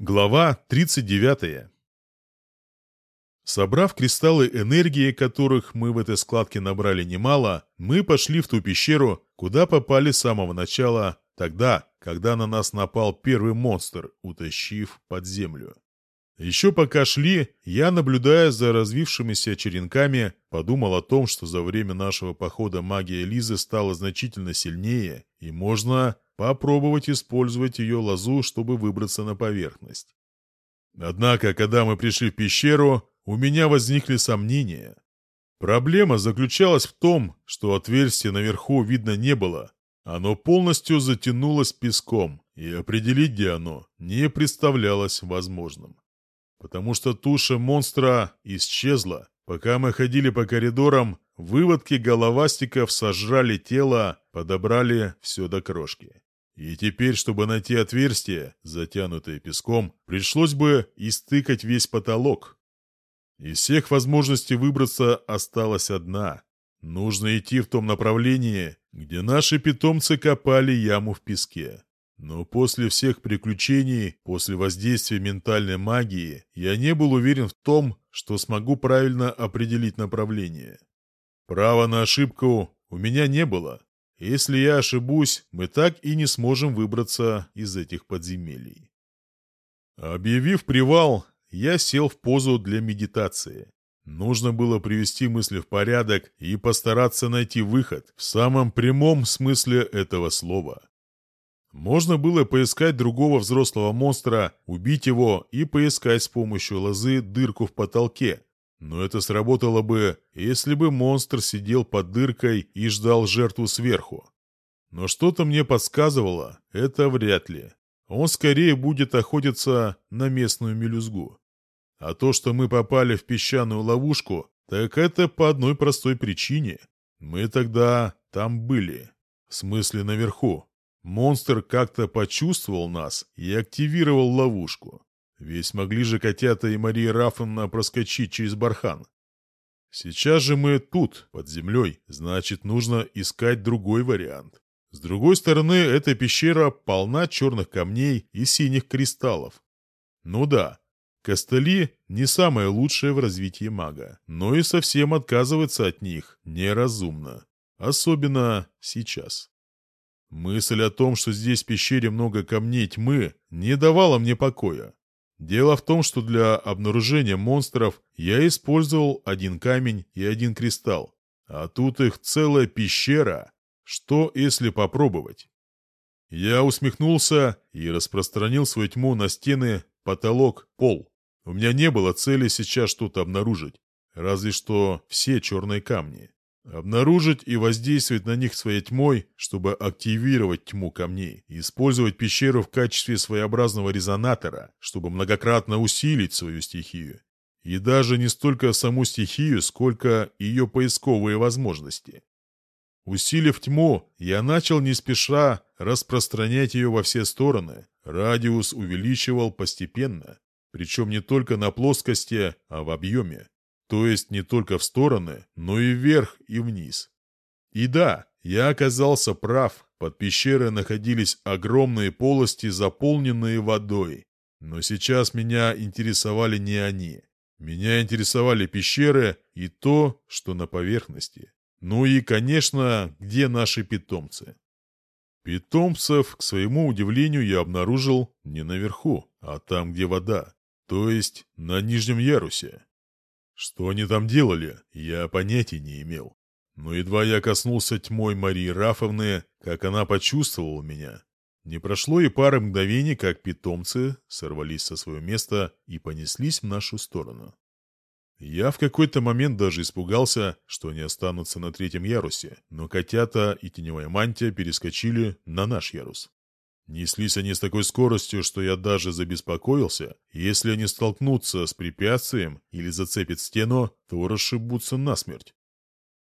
Глава 39. Собрав кристаллы энергии, которых мы в этой складке набрали немало, мы пошли в ту пещеру, куда попали с самого начала, тогда, когда на нас напал первый монстр, утащив под землю. Еще пока шли, я, наблюдая за развившимися черенками, подумал о том, что за время нашего похода магия Лизы стала значительно сильнее, и можно попробовать использовать ее лозу, чтобы выбраться на поверхность. Однако, когда мы пришли в пещеру, у меня возникли сомнения. Проблема заключалась в том, что отверстия наверху видно не было. Оно полностью затянулось песком, и определить, где оно, не представлялось возможным. Потому что туша монстра исчезла. Пока мы ходили по коридорам, выводки головастиков сожрали тело, подобрали все до крошки. И теперь, чтобы найти отверстие, затянутое песком, пришлось бы истыкать весь потолок. Из всех возможностей выбраться осталась одна. Нужно идти в том направлении, где наши питомцы копали яму в песке. Но после всех приключений, после воздействия ментальной магии, я не был уверен в том, что смогу правильно определить направление. Права на ошибку у меня не было, если я ошибусь, мы так и не сможем выбраться из этих подземелий. Объявив привал, я сел в позу для медитации. Нужно было привести мысли в порядок и постараться найти выход в самом прямом смысле этого слова. Можно было поискать другого взрослого монстра, убить его и поискать с помощью лозы дырку в потолке, но это сработало бы, если бы монстр сидел под дыркой и ждал жертву сверху. Но что-то мне подсказывало, это вряд ли. Он скорее будет охотиться на местную мелюзгу. А то, что мы попали в песчаную ловушку, так это по одной простой причине. Мы тогда там были. В смысле наверху. Монстр как-то почувствовал нас и активировал ловушку. Ведь могли же котята и Мария Рафовна проскочить через бархан. Сейчас же мы тут, под землей, значит, нужно искать другой вариант. С другой стороны, эта пещера полна черных камней и синих кристаллов. Ну да, костыли не самое лучшее в развитии мага, но и совсем отказываться от них неразумно. Особенно сейчас. Мысль о том, что здесь в пещере много камней тьмы, не давала мне покоя. Дело в том, что для обнаружения монстров я использовал один камень и один кристалл. А тут их целая пещера. Что, если попробовать? Я усмехнулся и распространил свою тьму на стены, потолок, пол. У меня не было цели сейчас что-то обнаружить, разве что все черные камни обнаружить и воздействовать на них своей тьмой, чтобы активировать тьму камней, использовать пещеру в качестве своеобразного резонатора, чтобы многократно усилить свою стихию. И даже не столько саму стихию, сколько ее поисковые возможности. Усилив тьму, я начал не спеша распространять ее во все стороны. Радиус увеличивал постепенно, причем не только на плоскости, а в объеме то есть не только в стороны, но и вверх и вниз. И да, я оказался прав, под пещерой находились огромные полости, заполненные водой. Но сейчас меня интересовали не они. Меня интересовали пещеры и то, что на поверхности. Ну и, конечно, где наши питомцы. Питомцев, к своему удивлению, я обнаружил не наверху, а там, где вода. То есть на нижнем ярусе. Что они там делали, я понятия не имел. Но едва я коснулся тьмой Марии Рафовны, как она почувствовала меня. Не прошло и пары мгновений, как питомцы сорвались со своего места и понеслись в нашу сторону. Я в какой-то момент даже испугался, что они останутся на третьем ярусе, но котята и теневая мантия перескочили на наш ярус. Неслись они с такой скоростью, что я даже забеспокоился. Если они столкнутся с препятствием или зацепят стену, то расшибутся насмерть.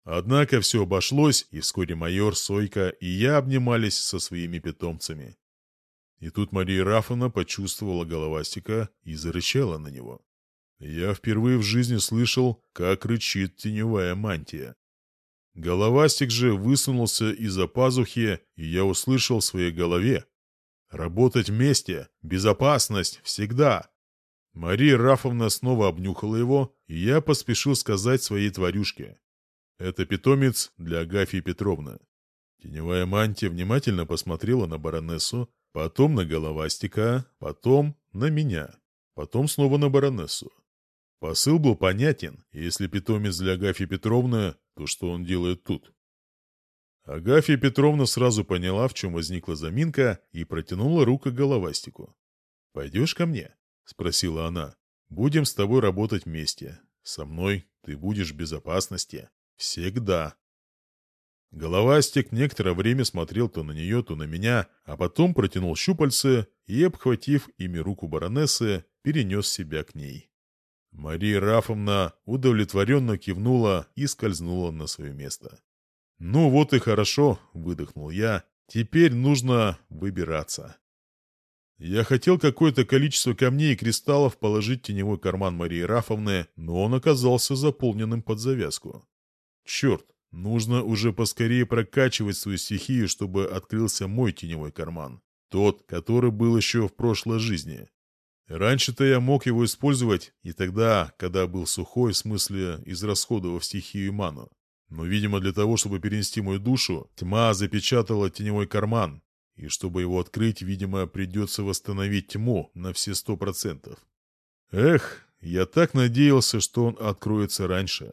Однако все обошлось, и вскоре майор, Сойка и я обнимались со своими питомцами. И тут Мария Рафовна почувствовала головастика и зарычала на него. Я впервые в жизни слышал, как рычит теневая мантия. Головастик же высунулся из-за пазухи, и я услышал в своей голове, Работать вместе, безопасность, всегда. Мария Рафовна снова обнюхала его, и я поспешил сказать своей тварюшке. Это питомец для Агафьи Петровны. Теневая мантия внимательно посмотрела на баронессу, потом на головастика, потом на меня, потом снова на баронессу. Посыл был понятен, и если питомец для Агафьи Петровны, то что он делает тут? Агафья Петровна сразу поняла, в чем возникла заминка, и протянула руку к головастику. «Пойдешь ко мне?» — спросила она. «Будем с тобой работать вместе. Со мной ты будешь в безопасности. Всегда». Головастик некоторое время смотрел то на нее, то на меня, а потом протянул щупальце и, обхватив ими руку баронессы, перенес себя к ней. Мария Рафовна удовлетворенно кивнула и скользнула на свое место. «Ну вот и хорошо», — выдохнул я. «Теперь нужно выбираться». Я хотел какое-то количество камней и кристаллов положить в теневой карман Марии Рафовны, но он оказался заполненным под завязку. Черт, нужно уже поскорее прокачивать свою стихию, чтобы открылся мой теневой карман. Тот, который был еще в прошлой жизни. Раньше-то я мог его использовать, и тогда, когда был сухой, в смысле, израсходовав стихию ману но, видимо, для того, чтобы перенести мою душу, тьма запечатала теневой карман, и чтобы его открыть, видимо, придется восстановить тьму на все сто процентов. Эх, я так надеялся, что он откроется раньше.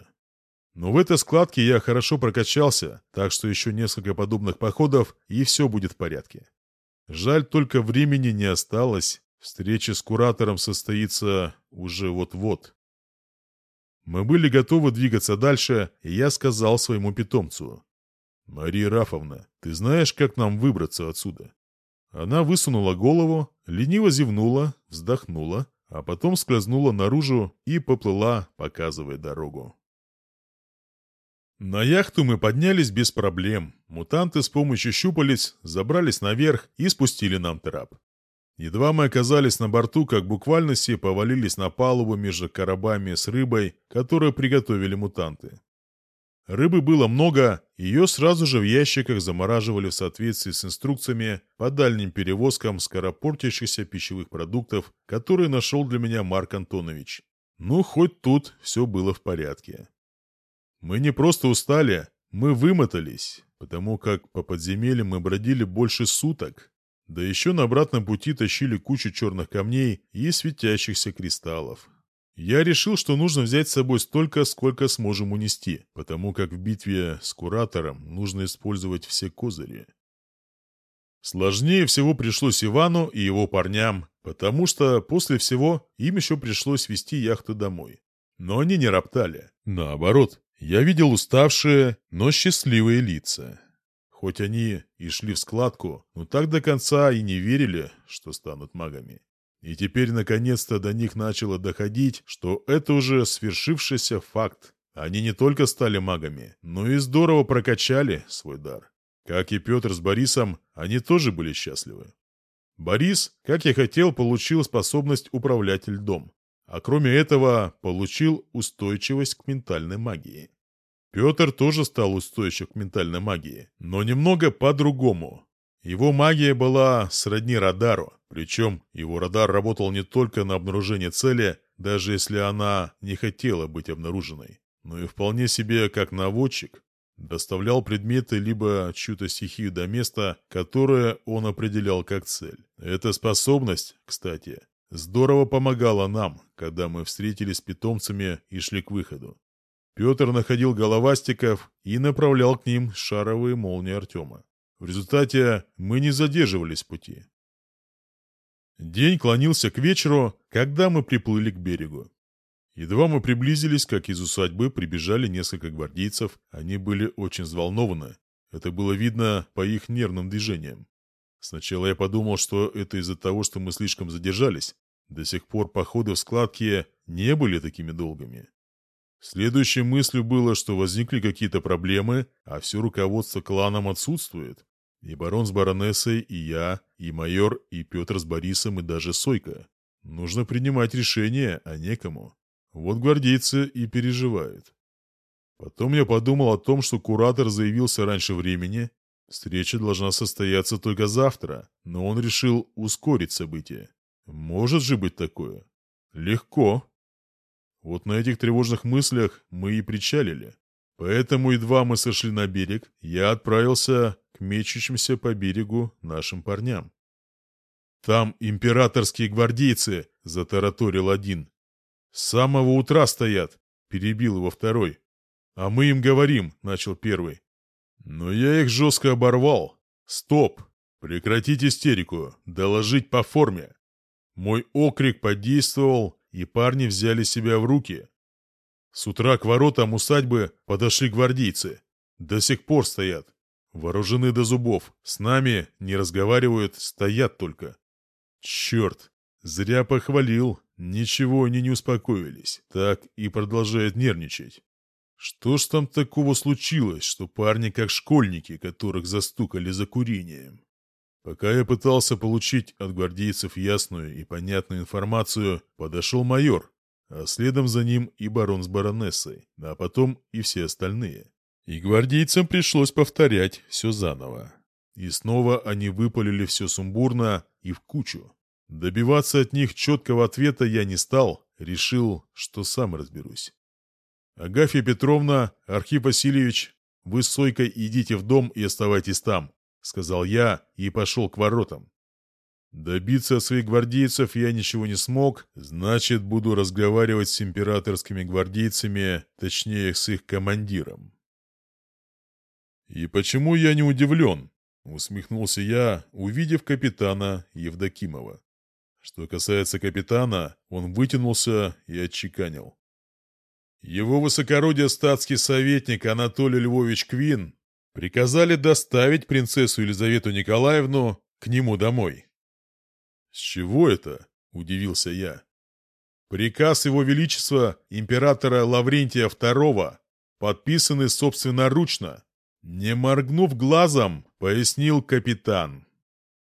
Но в этой складке я хорошо прокачался, так что еще несколько подобных походов, и все будет в порядке. Жаль, только времени не осталось. Встреча с куратором состоится уже вот-вот. Мы были готовы двигаться дальше, и я сказал своему питомцу. «Мария Рафовна, ты знаешь, как нам выбраться отсюда?» Она высунула голову, лениво зевнула, вздохнула, а потом скользнула наружу и поплыла, показывая дорогу. На яхту мы поднялись без проблем. Мутанты с помощью щупалец забрались наверх и спустили нам трап. Едва мы оказались на борту, как буквально все повалились на палубу между коробами с рыбой, которую приготовили мутанты. Рыбы было много, ее сразу же в ящиках замораживали в соответствии с инструкциями по дальним перевозкам скоропортящихся пищевых продуктов, которые нашел для меня Марк Антонович. Ну, хоть тут все было в порядке. Мы не просто устали, мы вымотались, потому как по подземельям мы бродили больше суток, да еще на обратном пути тащили кучу черных камней и светящихся кристаллов. Я решил, что нужно взять с собой столько, сколько сможем унести, потому как в битве с Куратором нужно использовать все козыри. Сложнее всего пришлось Ивану и его парням, потому что после всего им еще пришлось вести яхту домой. Но они не роптали. Наоборот, я видел уставшие, но счастливые лица. Хоть они и шли в складку, но так до конца и не верили, что станут магами. И теперь наконец-то до них начало доходить, что это уже свершившийся факт. Они не только стали магами, но и здорово прокачали свой дар. Как и Петр с Борисом, они тоже были счастливы. Борис, как я хотел, получил способность управлять льдом, а кроме этого получил устойчивость к ментальной магии. Петр тоже стал устойчив к ментальной магии, но немного по-другому. Его магия была сродни радару, причем его радар работал не только на обнаружение цели, даже если она не хотела быть обнаруженной, но и вполне себе как наводчик доставлял предметы либо чью-то стихию до места, которое он определял как цель. Эта способность, кстати, здорово помогала нам, когда мы встретились с питомцами и шли к выходу. Петр находил головастиков и направлял к ним шаровые молнии Артема. В результате мы не задерживались пути. День клонился к вечеру, когда мы приплыли к берегу. Едва мы приблизились, как из усадьбы прибежали несколько гвардейцев. Они были очень взволнованы. Это было видно по их нервным движениям. Сначала я подумал, что это из-за того, что мы слишком задержались. До сих пор походы в складки не были такими долгими. Следующей мыслью было, что возникли какие-то проблемы, а все руководство кланом отсутствует. И барон с баронессой, и я, и майор, и Петр с Борисом, и даже Сойка. Нужно принимать решение, а некому. Вот гвардейцы и переживают. Потом я подумал о том, что куратор заявился раньше времени. Встреча должна состояться только завтра, но он решил ускорить события. Может же быть такое? Легко. Вот на этих тревожных мыслях мы и причалили. Поэтому едва мы сошли на берег, я отправился к мечущимся по берегу нашим парням. «Там императорские гвардейцы!» — затараторил один. «С самого утра стоят!» — перебил его второй. «А мы им говорим!» — начал первый. Но я их жестко оборвал. «Стоп! Прекратить истерику! Доложить по форме!» Мой окрик подействовал, и парни взяли себя в руки. С утра к воротам усадьбы подошли гвардейцы. До сих пор стоят. Вооружены до зубов, с нами не разговаривают, стоят только. Черт, зря похвалил, ничего они не успокоились, так и продолжают нервничать. Что ж там такого случилось, что парни как школьники, которых застукали за курением? Пока я пытался получить от гвардейцев ясную и понятную информацию, подошел майор, а следом за ним и барон с баронессой, а потом и все остальные. И гвардейцам пришлось повторять все заново. И снова они выпалили все сумбурно и в кучу. Добиваться от них четкого ответа я не стал, решил, что сам разберусь. «Агафья Петровна, Архип Васильевич, вы с Сойкой идите в дом и оставайтесь там сказал я и пошел к воротам. Добиться своих гвардейцев я ничего не смог, значит, буду разговаривать с императорскими гвардейцами, точнее, с их командиром. «И почему я не удивлен?» — усмехнулся я, увидев капитана Евдокимова. Что касается капитана, он вытянулся и отчеканил. Его высокородие статский советник Анатолий Львович Квин приказали доставить принцессу Елизавету Николаевну к нему домой. «С чего это?» – удивился я. Приказ Его Величества императора Лаврентия II, подписанный собственноручно, не моргнув глазом, пояснил капитан.